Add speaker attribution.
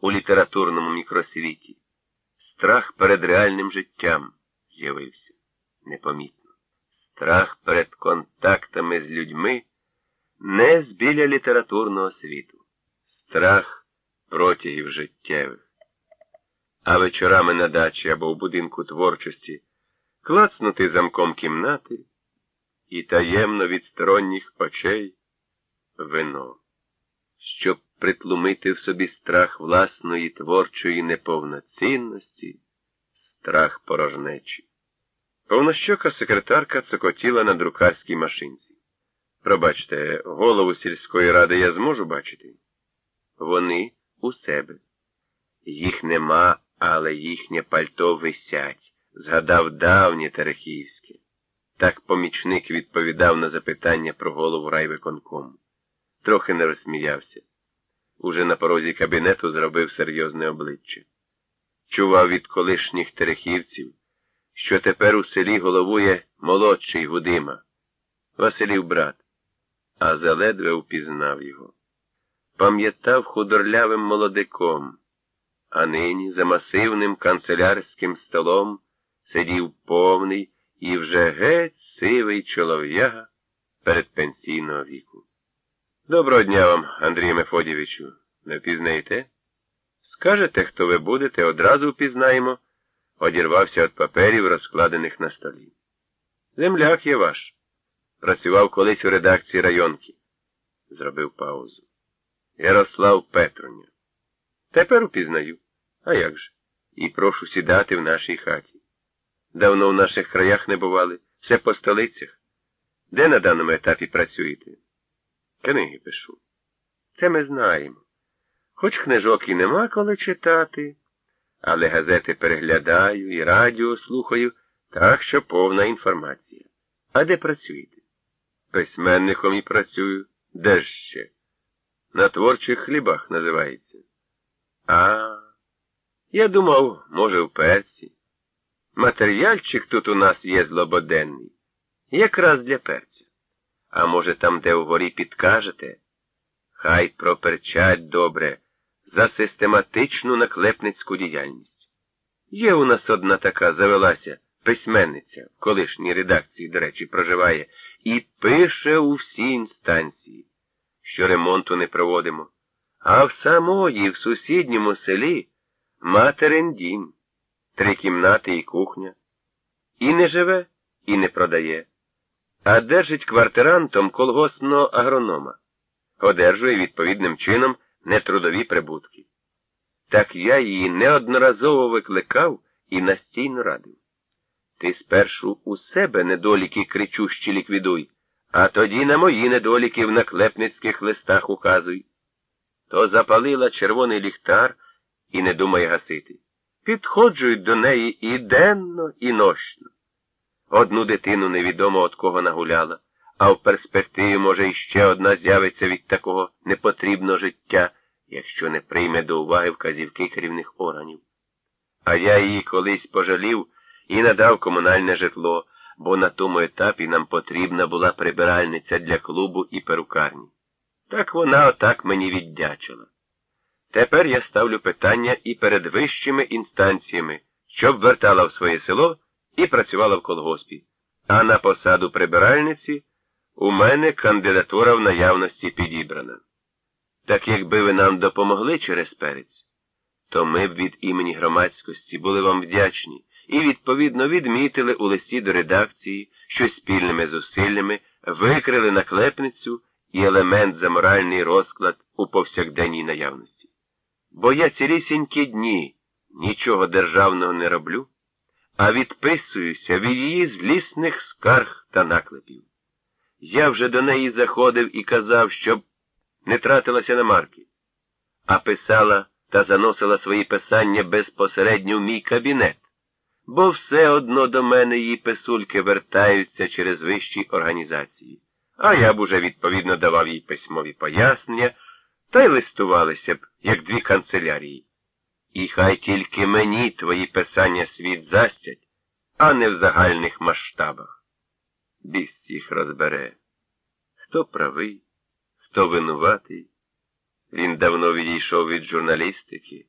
Speaker 1: у літературному мікросвіті. Страх перед реальним життям з'явився непомітно. Страх перед контактами з людьми не з біля літературного світу. Страх протягів життєвих. А вечорами на дачі або в будинку творчості клацнути замком кімнати і таємно від сторонніх очей вино, щоб притлумити в собі страх власної творчої неповноцінності, страх порожнечі. Повнощока секретарка цокотіла на друкарській машинці. Пробачте, голову сільської ради я зможу бачити? Вони у себе. Їх нема, але їхнє пальто висять, згадав давнє Терехівське. Так помічник відповідав на запитання про голову райвиконкому. Трохи не розсміявся. Уже на порозі кабінету зробив серйозне обличчя. Чував від колишніх терехівців, що тепер у селі головує молодший Гудима, Василів брат, а заледве впізнав його. Пам'ятав худорлявим молодиком, а нині за масивним канцелярським столом сидів повний і вже геть сивий чолов'яга передпенсійного віку. Доброго дня вам, Андрію Мефодійовичу. Не впізнаєте? Скажете, хто ви будете, одразу впізнаємо, одірвався від паперів, розкладених на столі. Земляк є ваш. Працював колись у редакції районки. Зробив паузу. Ярослав Петруня. Тепер упізнаю. А як же? І прошу сідати в нашій хаті. Давно в наших краях не бували, все по столицях. Де на даному етапі працюєте? Книги пишу. Це ми знаємо. Хоч книжок і нема коли читати, але газети переглядаю і радіо слухаю, так що повна інформація. А де працюєте? Письменником і працюю. Де ж ще? На творчих хлібах називається. А, я думав, може, в перці. Матеріальчик тут у нас є злободенний. Якраз для перця. А може, там, де вгорі підкажете? Хай проперчать добре за систематичну наклепницьку діяльність. Є у нас одна така завелася письменниця, в колишній редакції, до речі, проживає, і пише у всі інстанції, що ремонту не проводимо. А в самої, в сусідньому селі материн дім, три кімнати і кухня. І не живе, і не продає, а держить квартирантом колгоспного агронома, одержує відповідним чином нетрудові прибутки. Так я її неодноразово викликав і настійно радив. Ти спершу у себе недоліки кричущі ліквідуй, а тоді на мої недоліки в наклепницьких листах указуй. То запалила червоний ліхтар і не думає гасити. Підходжують до неї і денно, і нощно. Одну дитину невідомо від кого нагуляла, а в перспективі, може, іще одна з'явиться від такого непотрібного життя, якщо не прийме до уваги вказівки керівних органів. А я її колись пожалів і надав комунальне житло, бо на тому етапі нам потрібна була прибиральниця для клубу і перукарні. Так вона отак мені віддячила. Тепер я ставлю питання і перед вищими інстанціями, щоб вертала в своє село і працювала в колгоспі. А на посаду прибиральниці у мене кандидатура в наявності підібрана. Так якби ви нам допомогли через перець, то ми б від імені громадськості були вам вдячні і, відповідно, відмітили у листі до редакції, що спільними зусиллями викрили наклепницю і елемент за моральний розклад у повсякденній наявності. Бо я цілісінькі дні нічого державного не роблю, а відписуюся від її злісних скарг та наклепів. Я вже до неї заходив і казав, щоб не тратилася на марки, а писала та заносила свої писання безпосередньо в мій кабінет, бо все одно до мене її писульки вертаються через вищі організації. А я б уже відповідно давав їй письмові пояснення, та й листувалися б, як дві канцелярії. І хай тільки мені твої писання світ застять, а не в загальних масштабах. Біс їх розбере. Хто правий, хто винуватий, Він давно відійшов від журналістики.